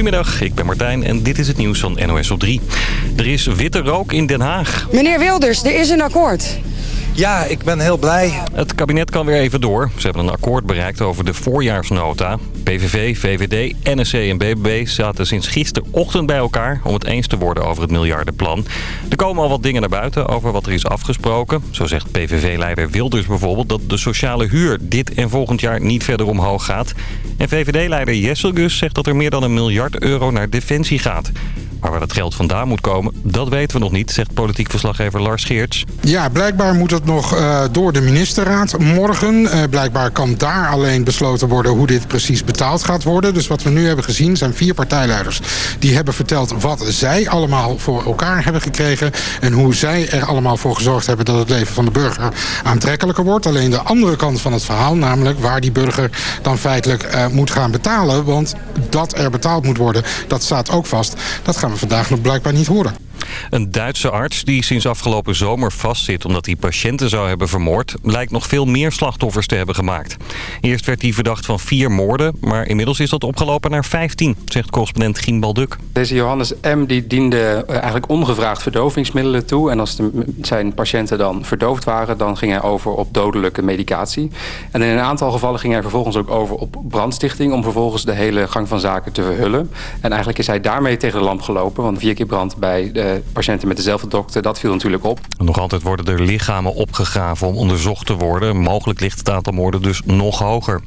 Goedemiddag, ik ben Martijn en dit is het nieuws van NOS op 3. Er is witte rook in Den Haag. Meneer Wilders, er is een akkoord. Ja, ik ben heel blij. Het kabinet kan weer even door. Ze hebben een akkoord bereikt over de voorjaarsnota. PVV, VVD, NSC en BBB zaten sinds gisterochtend bij elkaar... om het eens te worden over het miljardenplan. Er komen al wat dingen naar buiten over wat er is afgesproken. Zo zegt PVV-leider Wilders bijvoorbeeld... dat de sociale huur dit en volgend jaar niet verder omhoog gaat. En VVD-leider Jesselgus zegt dat er meer dan een miljard euro naar defensie gaat. Maar waar dat geld vandaan moet komen, dat weten we nog niet, zegt politiek verslaggever Lars Geerts. Ja, blijkbaar moet het nog uh, door de ministerraad morgen. Uh, blijkbaar kan daar alleen besloten worden hoe dit precies betaald gaat worden. Dus wat we nu hebben gezien zijn vier partijleiders. Die hebben verteld wat zij allemaal voor elkaar hebben gekregen. En hoe zij er allemaal voor gezorgd hebben dat het leven van de burger aantrekkelijker wordt. Alleen de andere kant van het verhaal, namelijk waar die burger dan feitelijk uh, moet gaan betalen. Want dat er betaald moet worden, dat staat ook vast. Dat gaan we vandaag nog blijkbaar niet horen. Een Duitse arts die sinds afgelopen zomer vastzit omdat hij patiënten zou hebben vermoord... lijkt nog veel meer slachtoffers te hebben gemaakt. Eerst werd hij verdacht van vier moorden, maar inmiddels is dat opgelopen naar 15, zegt correspondent Gien Balduk. Deze Johannes M. die diende eh, eigenlijk ongevraagd verdovingsmiddelen toe. En als zijn patiënten dan verdoofd waren, dan ging hij over op dodelijke medicatie. En in een aantal gevallen ging hij vervolgens ook over op brandstichting... om vervolgens de hele gang van zaken te verhullen. En eigenlijk is hij daarmee tegen de lamp gelopen, want vier keer brand bij de patiënten met dezelfde dokter. Dat viel natuurlijk op. Nog altijd worden er lichamen opgegraven om onderzocht te worden. Mogelijk ligt het aantal moorden dus nog hoger.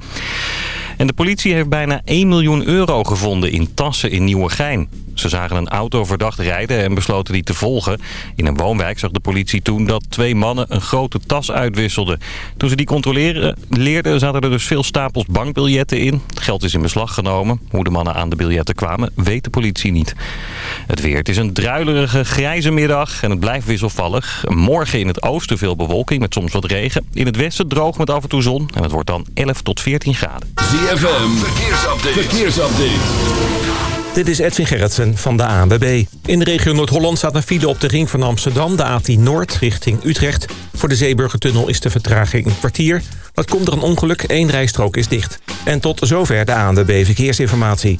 En de politie heeft bijna 1 miljoen euro gevonden in tassen in Nieuwegein. Ze zagen een auto verdacht rijden en besloten die te volgen. In een woonwijk zag de politie toen dat twee mannen een grote tas uitwisselden. Toen ze die controleerden zaten er dus veel stapels bankbiljetten in. Het geld is in beslag genomen. Hoe de mannen aan de biljetten kwamen, weet de politie niet. Het weer. Het is een druilerige grijze middag en het blijft wisselvallig. Morgen in het oosten veel bewolking met soms wat regen. In het westen droog met af en toe zon en het wordt dan 11 tot 14 graden. ZFM, verkeersupdate. verkeersupdate. Dit is Edwin Gerritsen van de ANWB. In de regio Noord-Holland staat een file op de ring van Amsterdam... de A10 Noord richting Utrecht. Voor de Zeeburgertunnel is de vertraging een kwartier. Dat komt er een ongeluk, één rijstrook is dicht. En tot zover de ANWB Verkeersinformatie.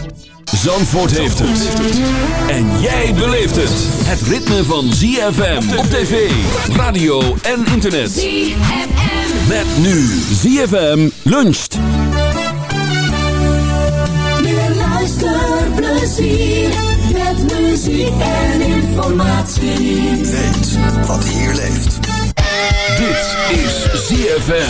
Zandvoort heeft het. En jij beleeft het. Het ritme van ZFM op tv, radio en internet. ZFM. Met nu ZFM luncht. luisterplezier met muziek en informatie. Weet wat hier leeft. Dit is ZFM.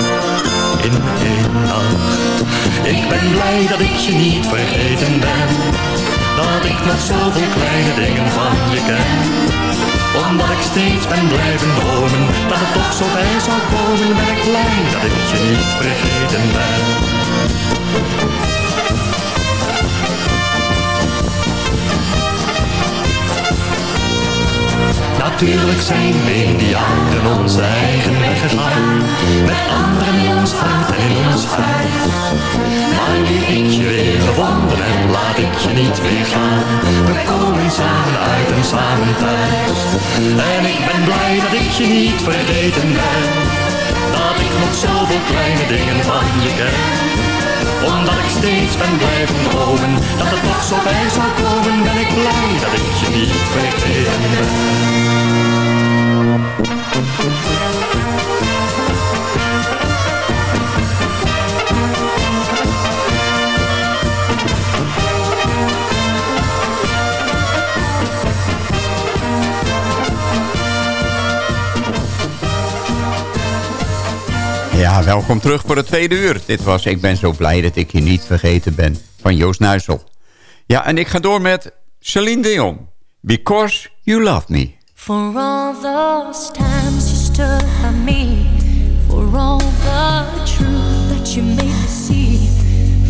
In één nacht. Ik ben blij dat ik je niet vergeten ben. Dat ik nog zoveel kleine dingen van je ken. Omdat ik steeds ben blijven dromen. Dat het toch zo ver zou komen Ben ik blij dat ik je niet vergeten ben Natuurlijk zijn we in die jaren onze eigen weg Met anderen in ons hart en in ons huis. Maar nu ik je weer gevonden heb, laat ik je niet weer gaan. We komen samen uit en samen thuis. En ik ben blij dat ik je niet vergeten ben. Dat ik nog zoveel kleine dingen van je ken omdat ik steeds ben blijven dromen Dat het toch zo ver zou komen Ben ik blij dat ik je niet vergeten Ja, welkom terug voor het tweede uur. Dit was Ik ben zo blij dat ik je niet vergeten ben van Joost Nuisel. Ja, en ik ga door met Celine Dion. Because You Love Me. For all those times you stood by me For all the truth that you made me see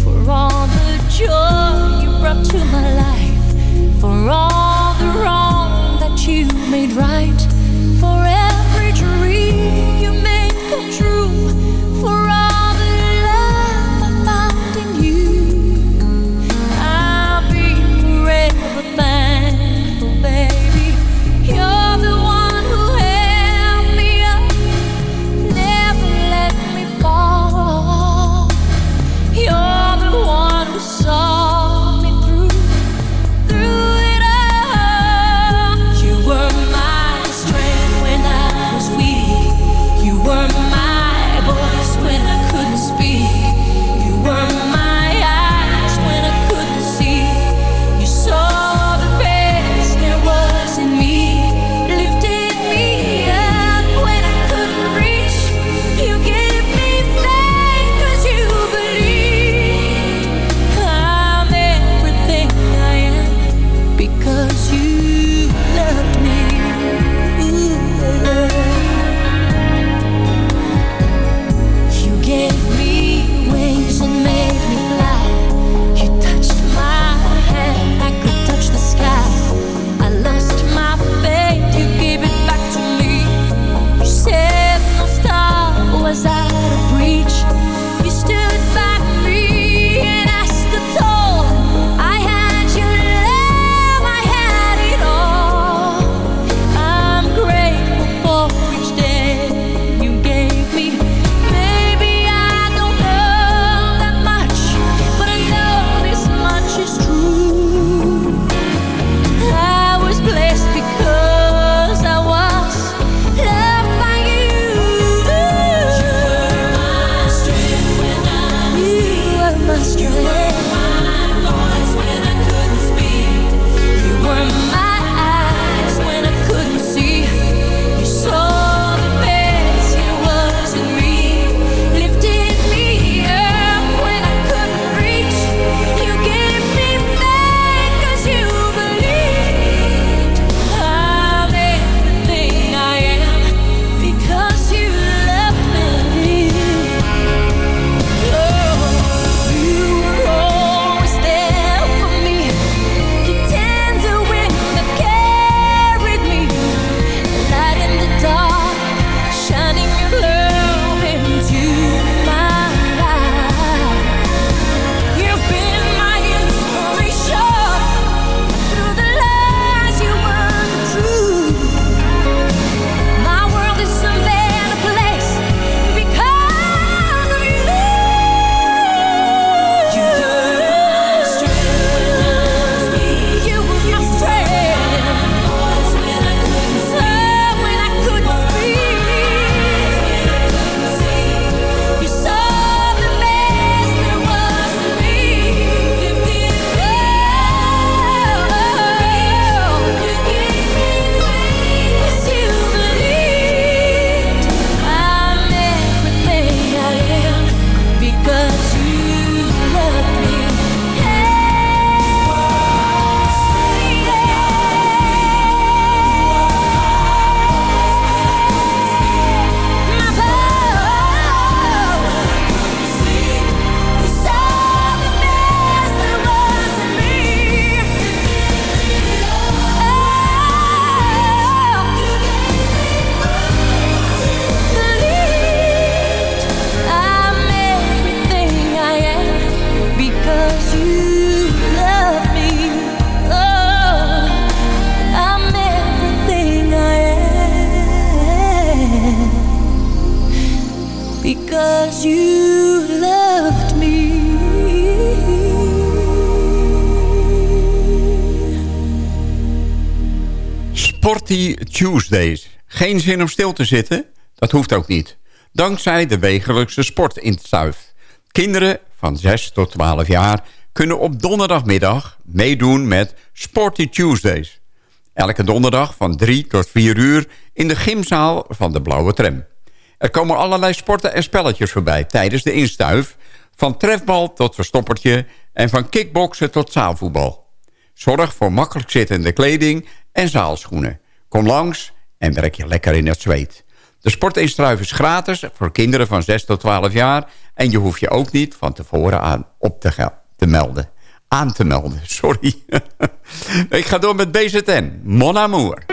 For all the joy you brought to my life For all the wrong that you made right For Tuesdays. Geen zin om stil te zitten? Dat hoeft ook niet. Dankzij de wekelijkse sportinstuif. Kinderen van 6 tot 12 jaar kunnen op donderdagmiddag meedoen met Sporty Tuesdays. Elke donderdag van 3 tot 4 uur in de gymzaal van de Blauwe Tram. Er komen allerlei sporten en spelletjes voorbij tijdens de instuif... van trefbal tot verstoppertje en van kickboksen tot zaalvoetbal. Zorg voor makkelijk zittende kleding en zaalschoenen. Kom langs en werk je lekker in het zweet. De sportinstruif is gratis voor kinderen van 6 tot 12 jaar... en je hoeft je ook niet van tevoren aan op te, te melden. Aan te melden, sorry. Ik ga door met BZN, Mon Amour.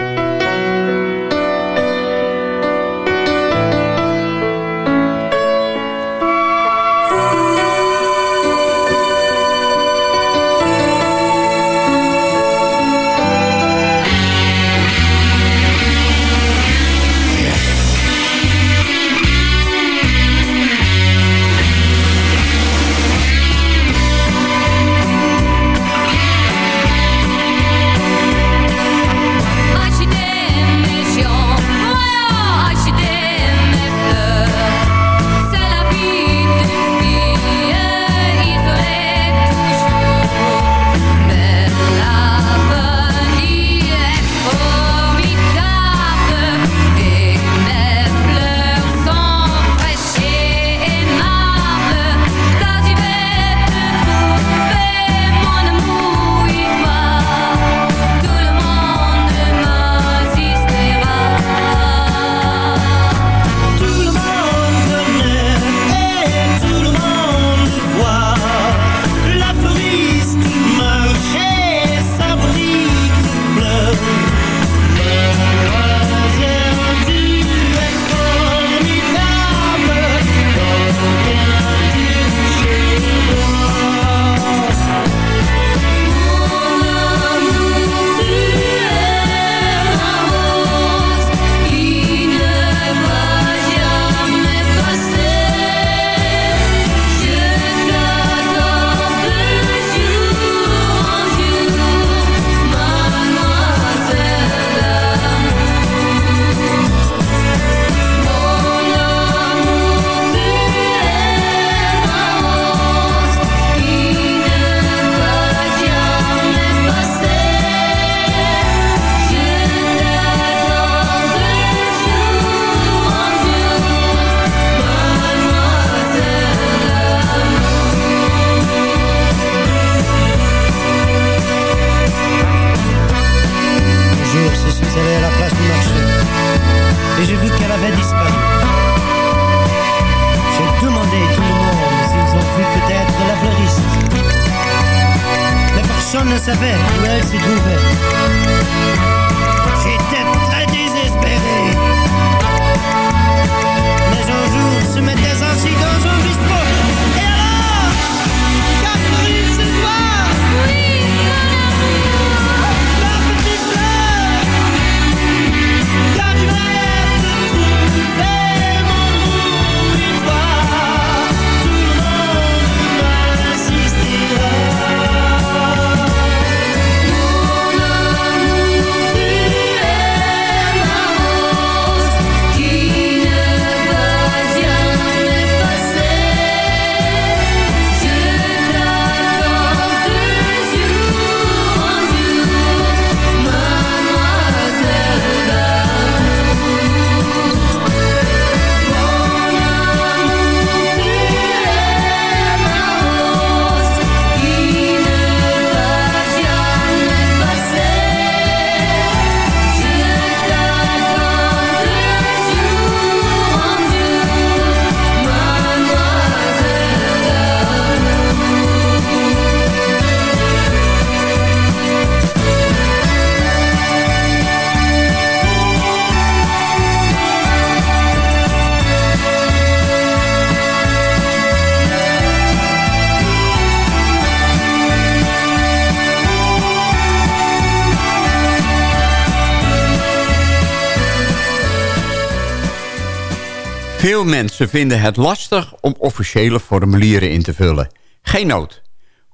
Veel mensen vinden het lastig om officiële formulieren in te vullen. Geen nood.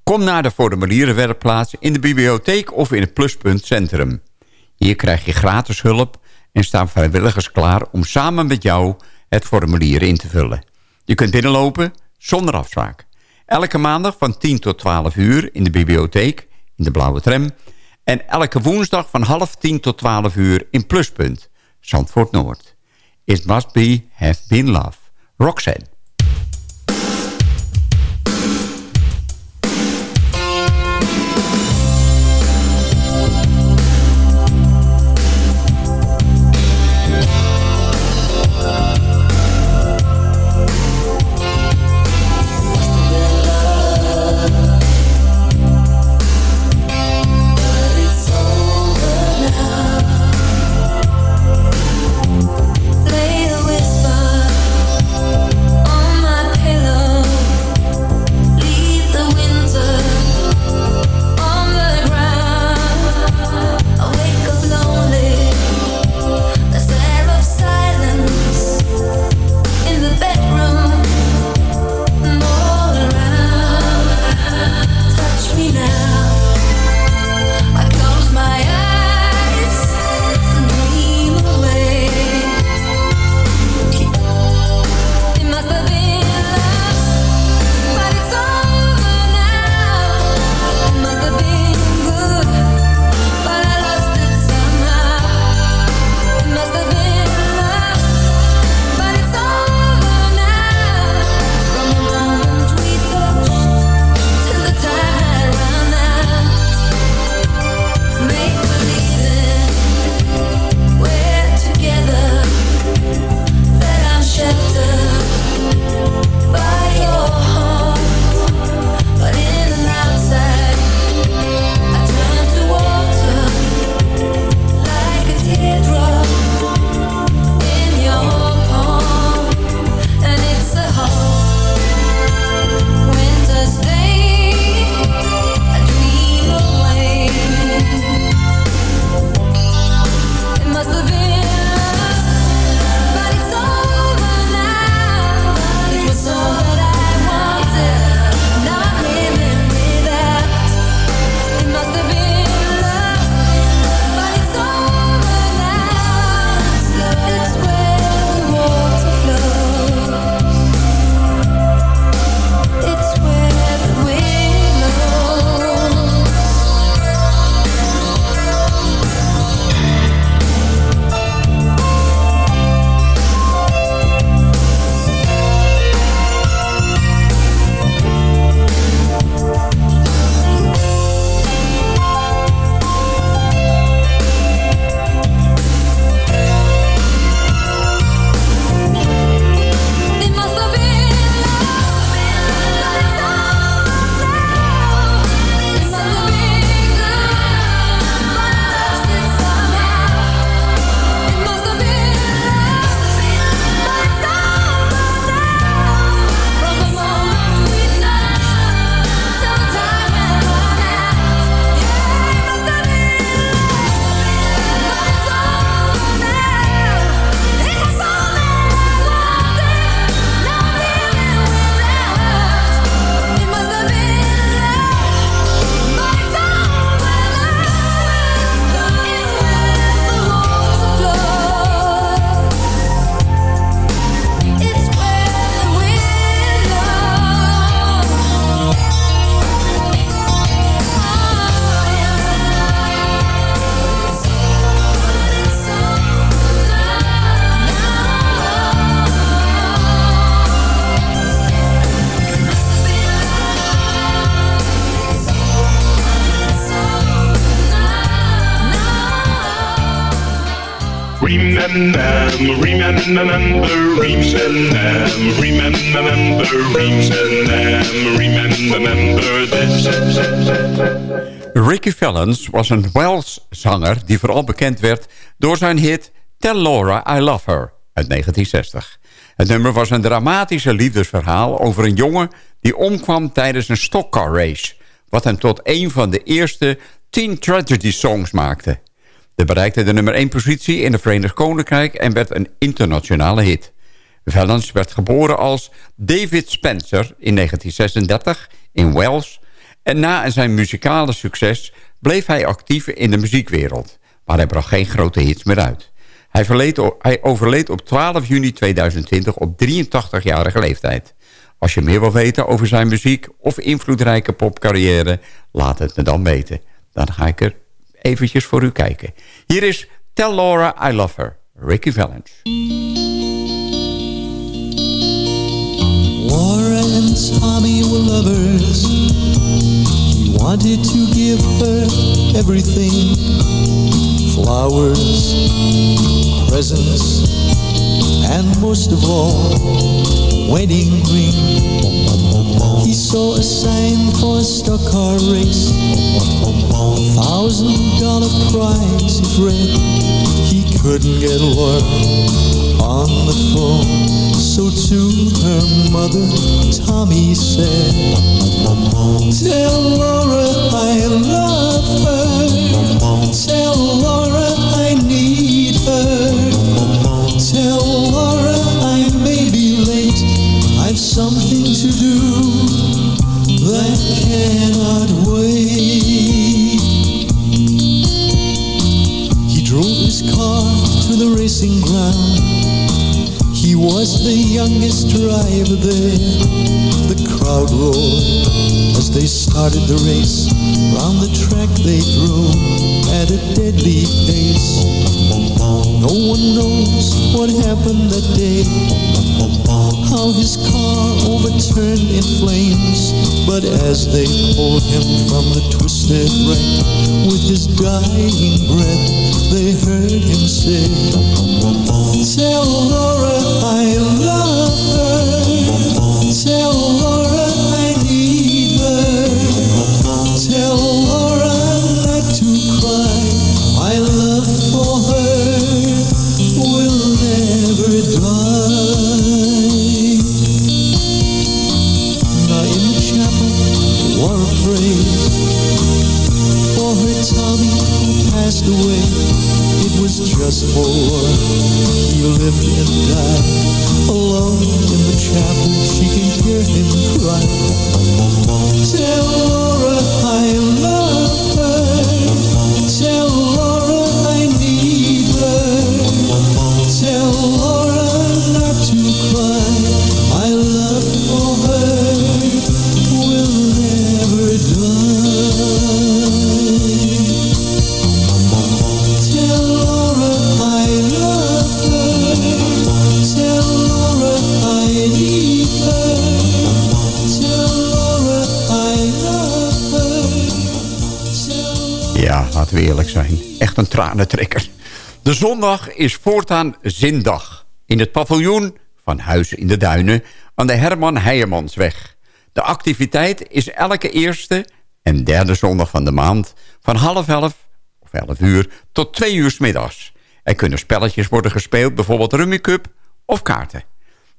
Kom naar de formulierenwerkplaats in de bibliotheek of in het Pluspunt Centrum. Hier krijg je gratis hulp en staan vrijwilligers klaar om samen met jou het formulier in te vullen. Je kunt binnenlopen zonder afspraak. Elke maandag van 10 tot 12 uur in de bibliotheek, in de blauwe tram. En elke woensdag van half 10 tot 12 uur in Pluspunt, Zandvoort Noord. It must be have been love. Roxanne. Remember. Ricky Valens was een Welsh-zanger die vooral bekend werd door zijn hit Tell Laura I Love Her uit 1960. Het nummer was een dramatische liefdesverhaal over een jongen die omkwam tijdens een stockcar race, wat hem tot een van de eerste teen tragedy songs maakte. De bereikte de nummer 1 positie in het Verenigd Koninkrijk en werd een internationale hit. Valens werd geboren als David Spencer in 1936 in Wales... en na zijn muzikale succes bleef hij actief in de muziekwereld... maar hij bracht geen grote hits meer uit. Hij, verleed, hij overleed op 12 juni 2020 op 83-jarige leeftijd. Als je meer wil weten over zijn muziek of invloedrijke popcarrière... laat het me dan weten. Dan ga ik er eventjes voor u kijken. Hier is Tell Laura I Love Her, Ricky Valens. Laura and Tommy were lovers. He wanted to give her everything. Flowers, presents, and most of all, wedding ring. He saw a sign for a stock car race. Thousand dollar prize it read. He couldn't get Laura on the phone. So to her mother, Tommy said, Tell Laura I love her. Tell Laura something to do that cannot wait. He drove his car to the racing ground. He was the youngest driver there. The crowd roared as they started the race. Round the track they drove at a deadly pace. No one knows what happened that day. How his car overturned in flames. But as they pulled him from the twisted wreck, with his dying breath, they heard him say, Tell I love just for he lived and died alone in the chapel. She can hear him cry. Tranentrekker. De zondag is voortaan zindag. In het paviljoen van Huizen in de Duinen aan de Herman Heijermansweg. De activiteit is elke eerste en derde zondag van de maand... van half elf of elf uur tot twee uur 's middags. Er kunnen spelletjes worden gespeeld, bijvoorbeeld Rummy Cup of kaarten.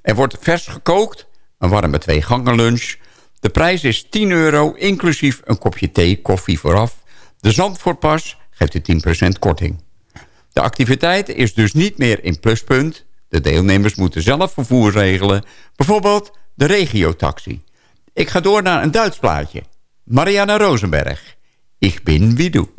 Er wordt vers gekookt, een warme twee gangen lunch. De prijs is 10 euro, inclusief een kopje thee, koffie vooraf. De Zandvoortpas geeft u 10% korting. De activiteit is dus niet meer in pluspunt. De deelnemers moeten zelf vervoer regelen. Bijvoorbeeld de regiotaxi. Ik ga door naar een Duits plaatje. Mariana Rosenberg. Ik ben wie du.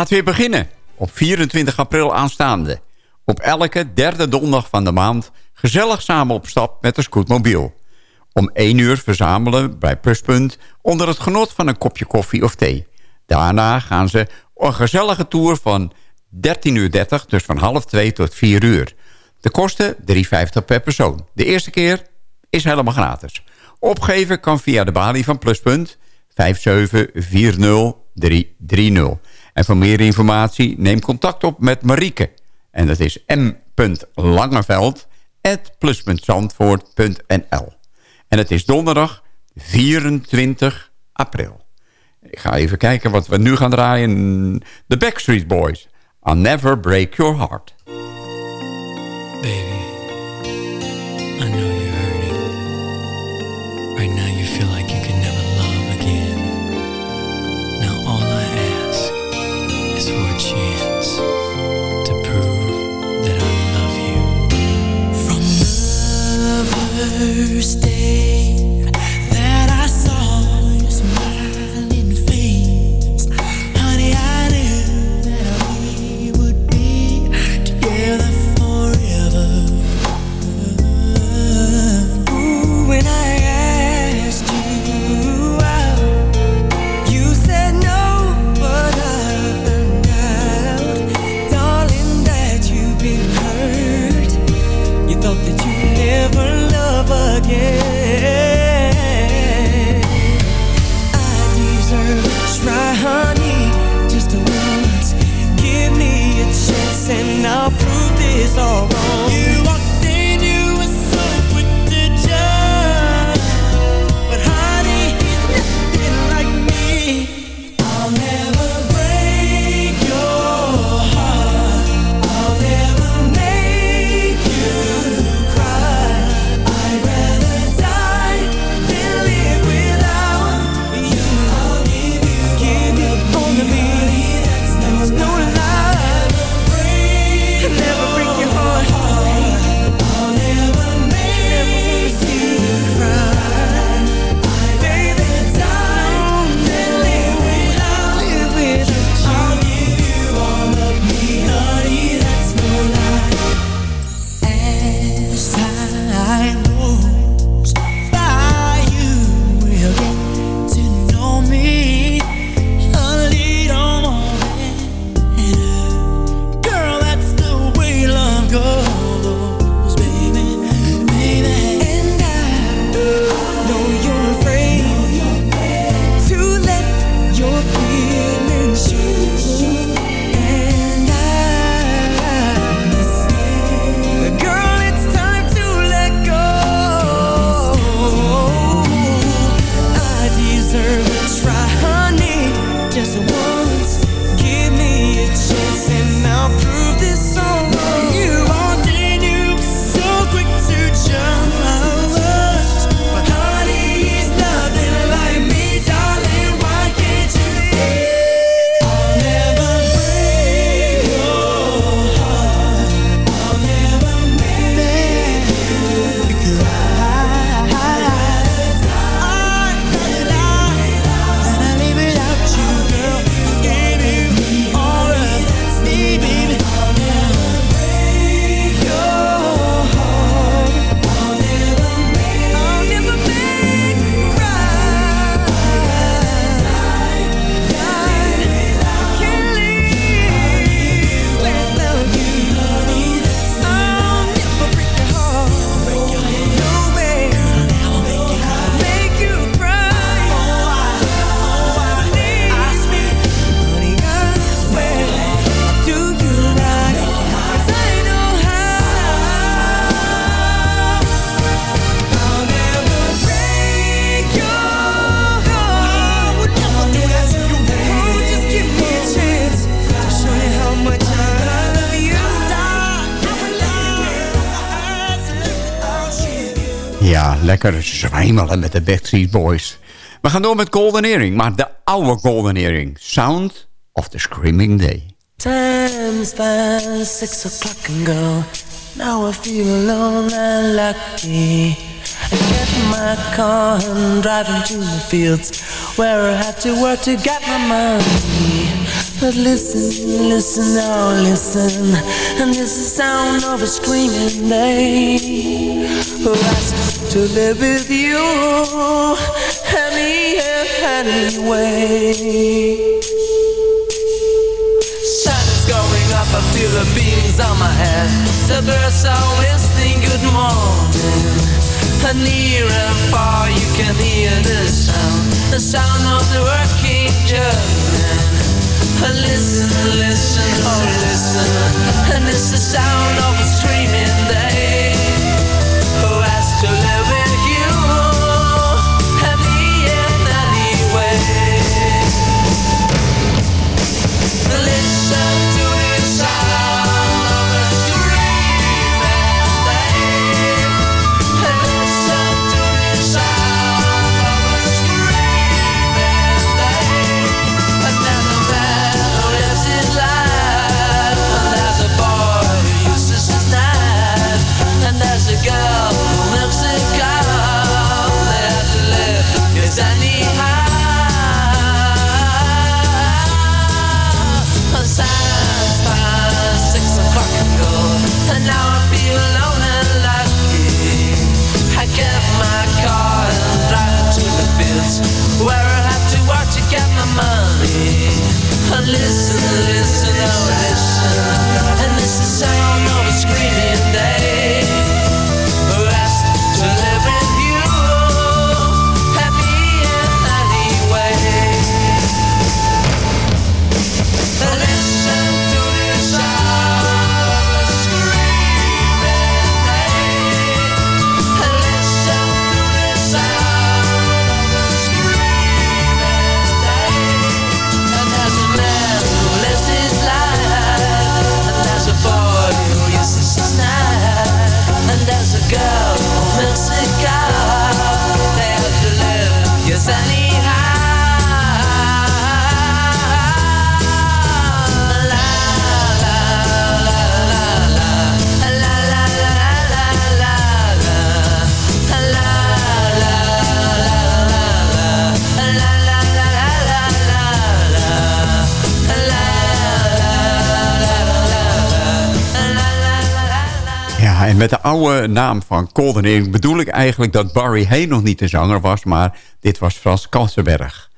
Gaat weer beginnen. Op 24 april aanstaande. Op elke derde donderdag van de maand... gezellig samen op stap met de scootmobiel. Om 1 uur verzamelen bij Pluspunt... onder het genot van een kopje koffie of thee. Daarna gaan ze een gezellige tour van 13.30 uur, dus van half 2 tot 4 uur. De kosten 3,50 per persoon. De eerste keer is helemaal gratis. Opgeven kan via de balie van Pluspunt 5740330. En voor meer informatie neem contact op met Marieke. En dat is m.langeveld.pluspuntzandvoort.nl En het is donderdag 24 april. Ik ga even kijken wat we nu gaan draaien. The Backstreet Boys. I'll never break your heart. Lekker zwijmelen met de Backstreet Boys. We gaan door met Golden Earring, maar de oude Golden Earring. Sound of the Screaming Day. Time's past six o'clock and go. Now I feel alone and lucky. I get my car and drive into the fields where I had to work to get my money. But listen, listen, now listen, and this is the sound of a screaming day who asks to live with you any anyway. Sun is going up, I feel the beams on my head. The birds are whistling good morning. And near and far you can hear the sound, the sound of the working German. Listen, listen, oh listen And it's the sound of a screaming day met de oude naam van Koldenering bedoel ik eigenlijk dat Barry Hay nog niet de zanger was, maar dit was Frans Kansenberg.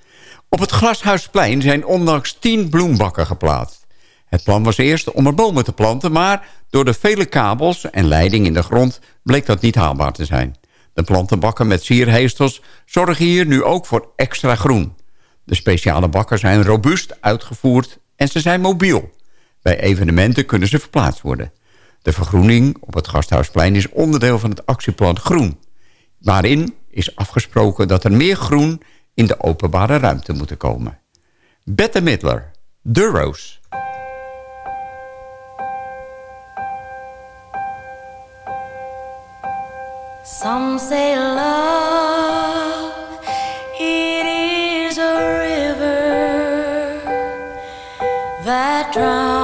Op het Glashuisplein zijn ondanks tien bloembakken geplaatst. Het plan was eerst om er bomen te planten, maar door de vele kabels en leiding in de grond bleek dat niet haalbaar te zijn. De plantenbakken met sierheestels zorgen hier nu ook voor extra groen. De speciale bakken zijn robuust uitgevoerd en ze zijn mobiel. Bij evenementen kunnen ze verplaatst worden. De vergroening op het Gasthuisplein is onderdeel van het actieplan Groen. Waarin is afgesproken dat er meer groen in de openbare ruimte moet komen. Bette Midler, De Rose. Some say love, it is a river that drowns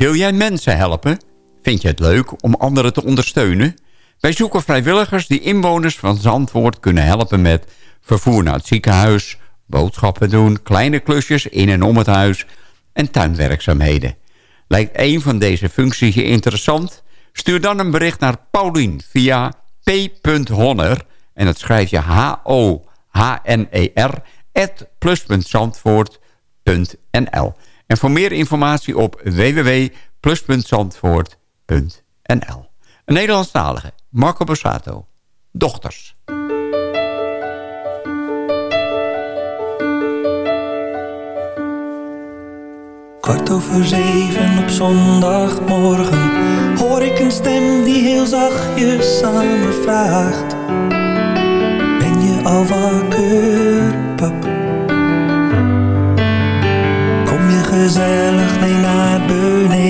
Wil jij mensen helpen? Vind je het leuk om anderen te ondersteunen? Wij zoeken vrijwilligers die inwoners van Zandvoort kunnen helpen met vervoer naar het ziekenhuis, boodschappen doen, kleine klusjes in en om het huis en tuinwerkzaamheden. Lijkt een van deze functies je interessant? Stuur dan een bericht naar Paulien via p.honner en dat schrijf je H-O-H-N-E-R at plus.zandvoort.nl En voor meer informatie op www.plus.zandvoort.nl Een Nederlandstalige, Marco Borsato. Dochters. Kwart over zeven op zondagmorgen hoor ik een stem die heel zachtjes aan me vraagt. Ben je al wakker, pap? Gezellig mee naar beneden?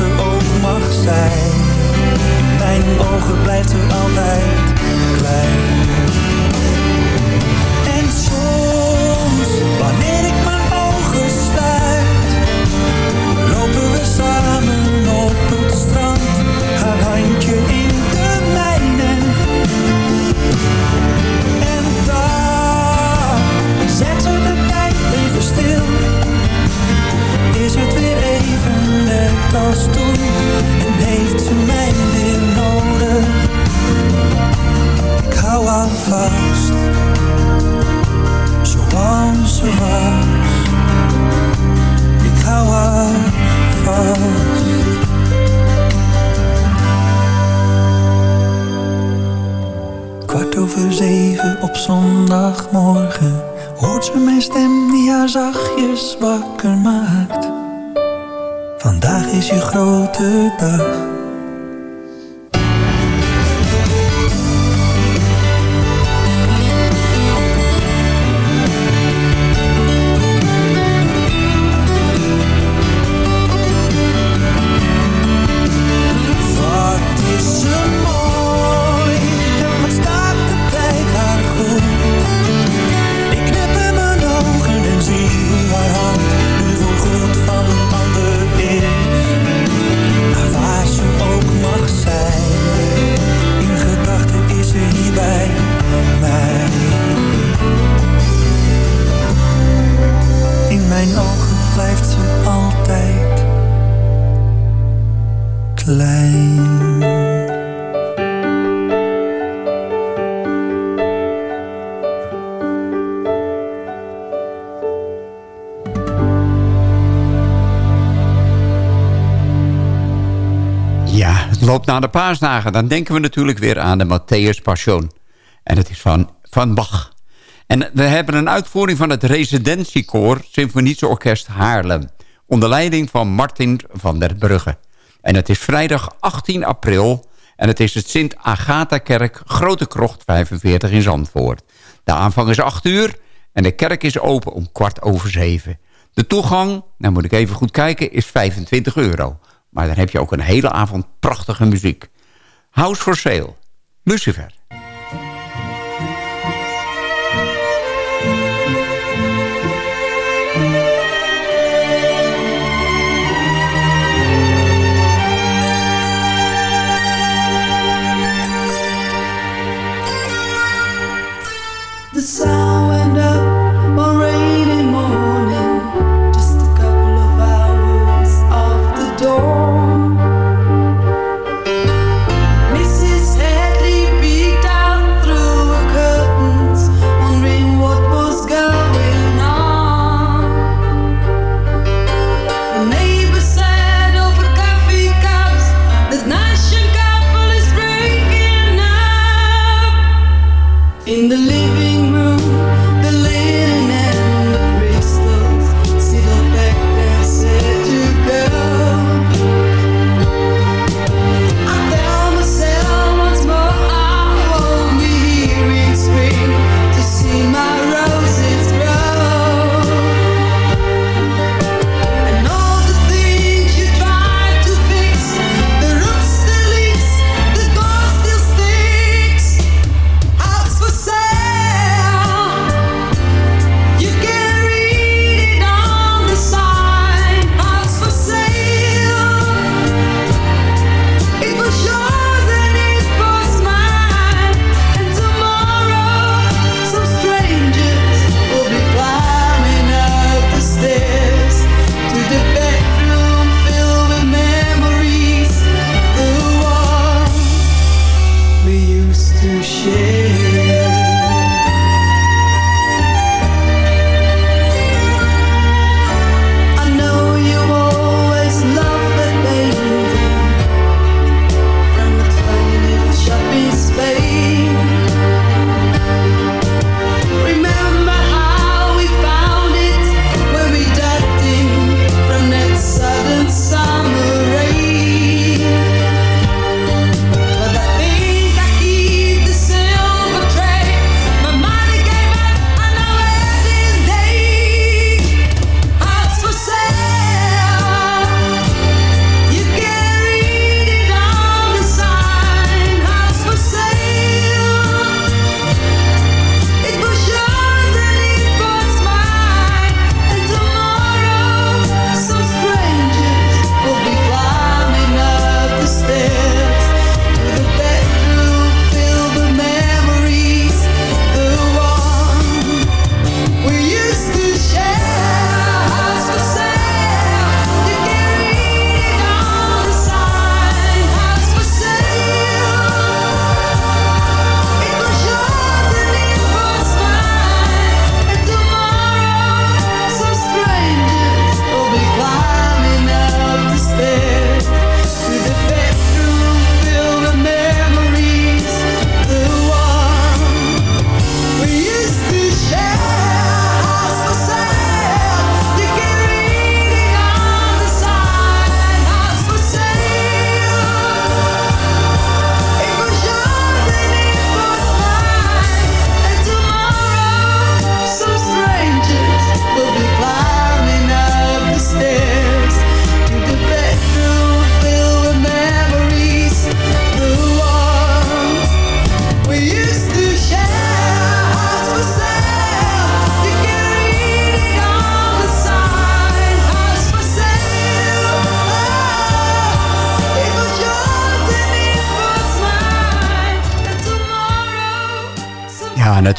Ze ook mag zijn, in mijn ogen blijft ze altijd klein. paasdagen, dan denken we natuurlijk weer aan de Matthäus Passion. En het is van, van Bach. En we hebben een uitvoering van het residentiekoor Symfonische Orkest Haarlem. Onder leiding van Martin van der Brugge. En het is vrijdag 18 april. En het is het sint agatha kerk Grote Krocht 45 in Zandvoort. De aanvang is 8 uur en de kerk is open om kwart over 7. De toegang, nou moet ik even goed kijken, is 25 euro. Maar dan heb je ook een hele avond prachtige muziek. House for Sale, Lucifer. The sun.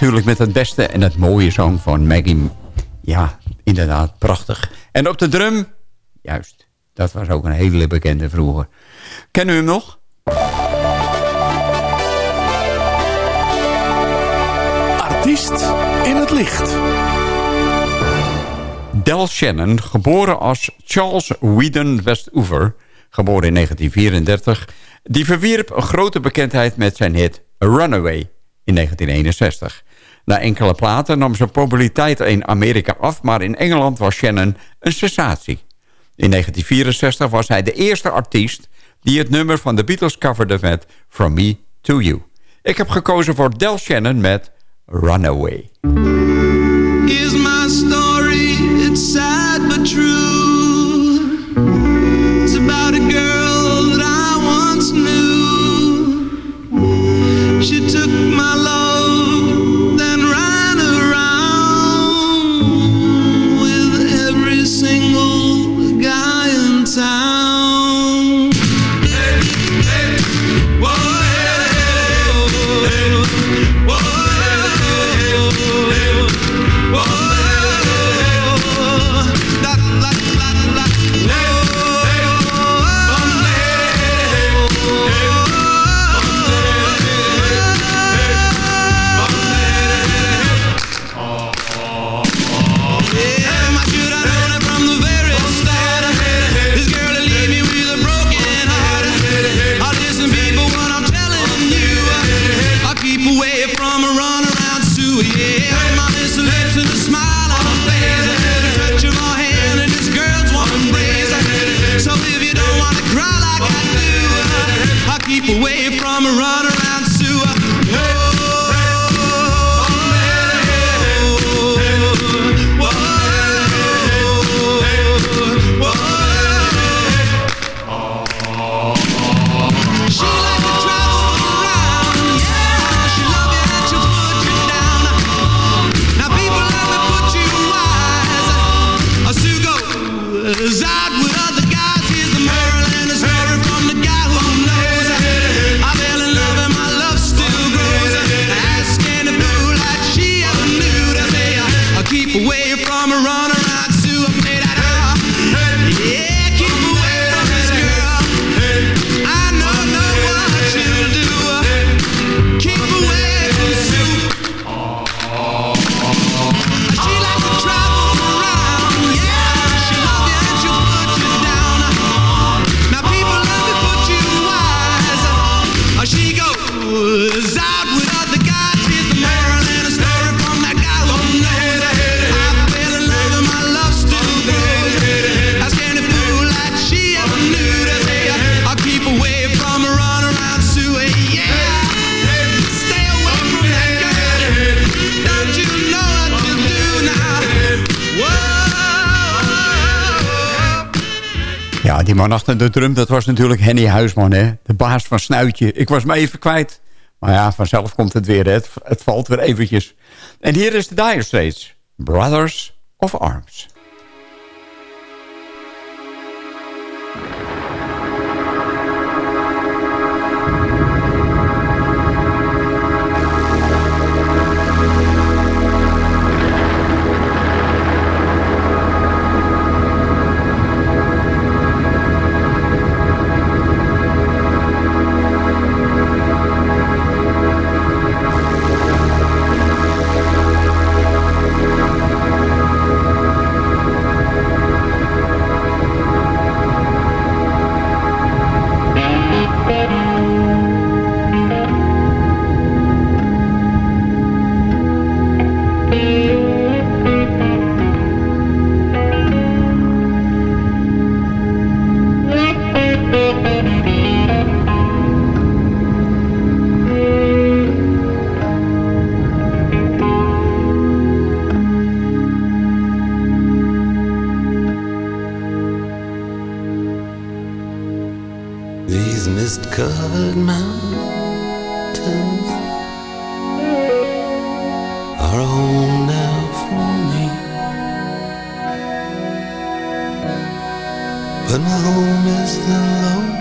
natuurlijk met het beste en het mooie zoon van Maggie. Ja, inderdaad, prachtig. En op de drum, juist, dat was ook een hele bekende vroeger. Kennen u hem nog? Artiest in het licht. Del Shannon, geboren als Charles Whedon Westover, geboren in 1934... die verwierp een grote bekendheid met zijn hit Runaway in 1961. Na enkele platen nam zijn populariteit in Amerika af... maar in Engeland was Shannon een sensatie. In 1964 was hij de eerste artiest... die het nummer van de Beatles coverde met From Me To You. Ik heb gekozen voor Del Shannon met Runaway. Is my story, it's sad but true die man achter de drum, dat was natuurlijk Henny Huisman, hè? de baas van Snuitje. Ik was me even kwijt. Maar ja, vanzelf komt het weer, hè? Het, valt weer eventjes. En hier is de Dire Brothers of Arms. But my home is the lonely.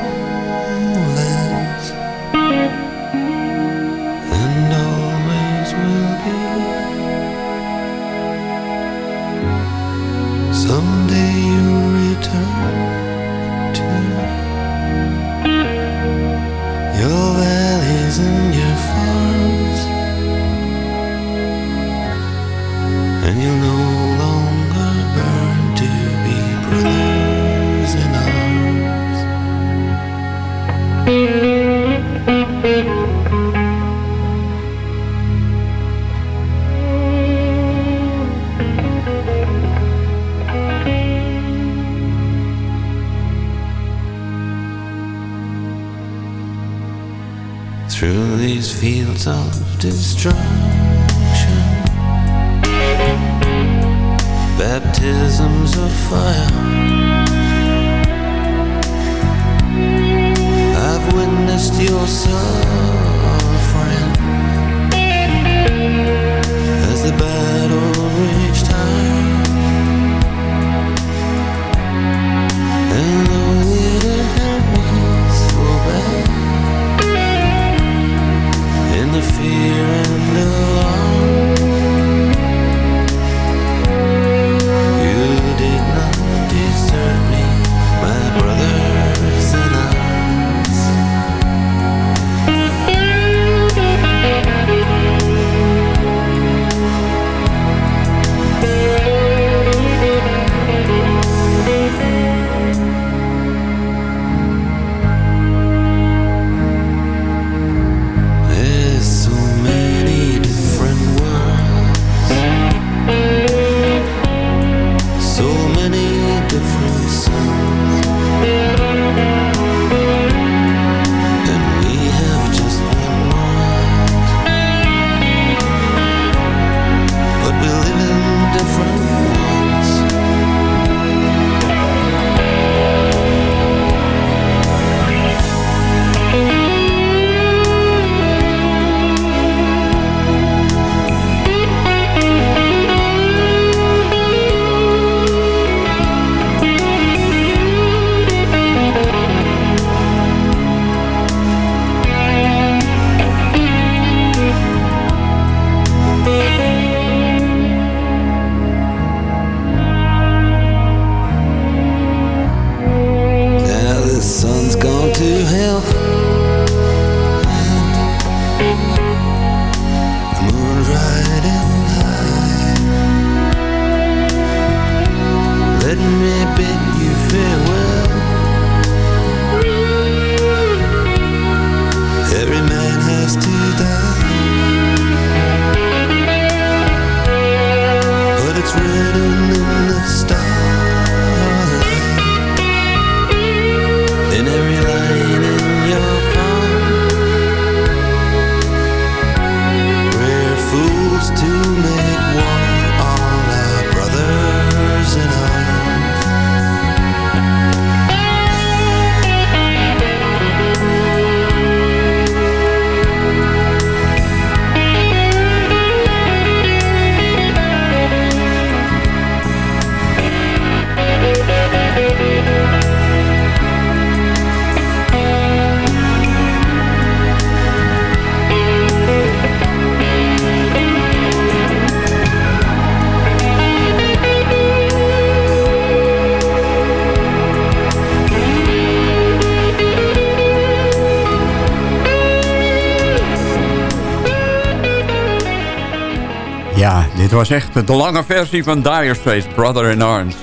Dit was echt de lange versie van Dire Straits, Brother in Arms.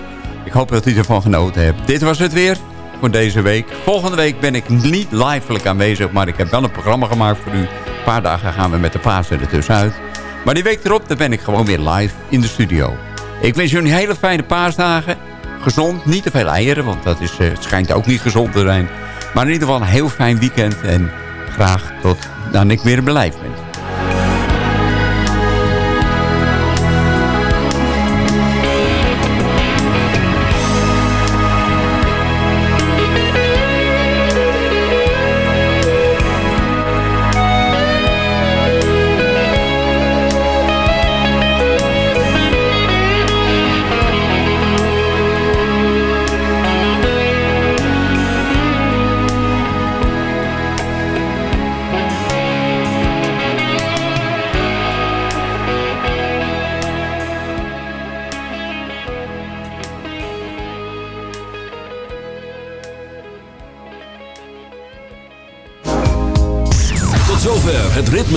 Ik hoop dat u ervan genoten hebt. Dit was het weer voor deze week. Volgende week ben ik niet livelijk aanwezig, maar ik heb wel een programma gemaakt voor u. Een paar dagen gaan we met de Pasen er tussenuit. Maar die week erop, dan ben ik gewoon weer live in de studio. Ik wens jullie hele fijne paasdagen. Gezond, niet te veel eieren, want dat is, eh, schijnt ook niet gezond te zijn. Maar in ieder geval een heel fijn weekend en graag tot dan ik weer beleid ben.